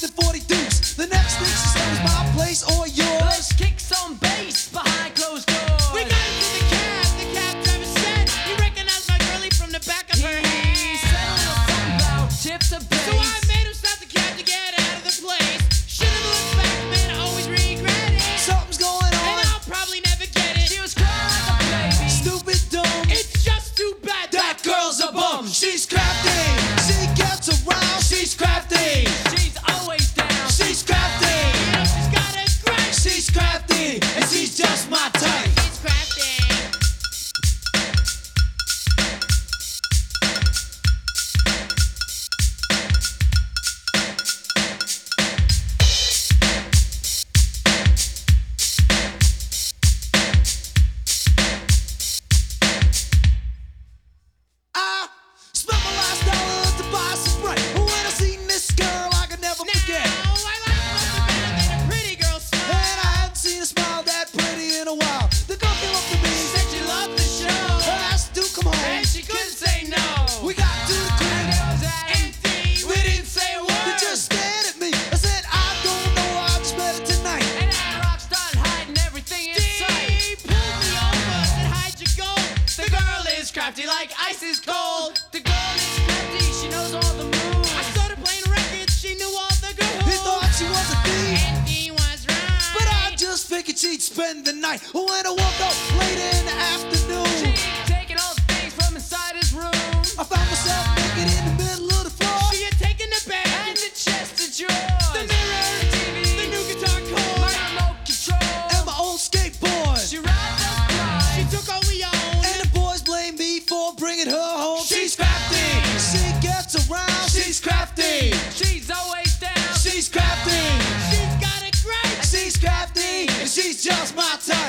the 40 deuce. The next thing's is crafty like ice is cold. The girl is crafty, she knows all the moves. I started playing records, she knew all the girls. He thought she was a thief, And he was right. but I just figured she'd spend the night. When I woke just my time.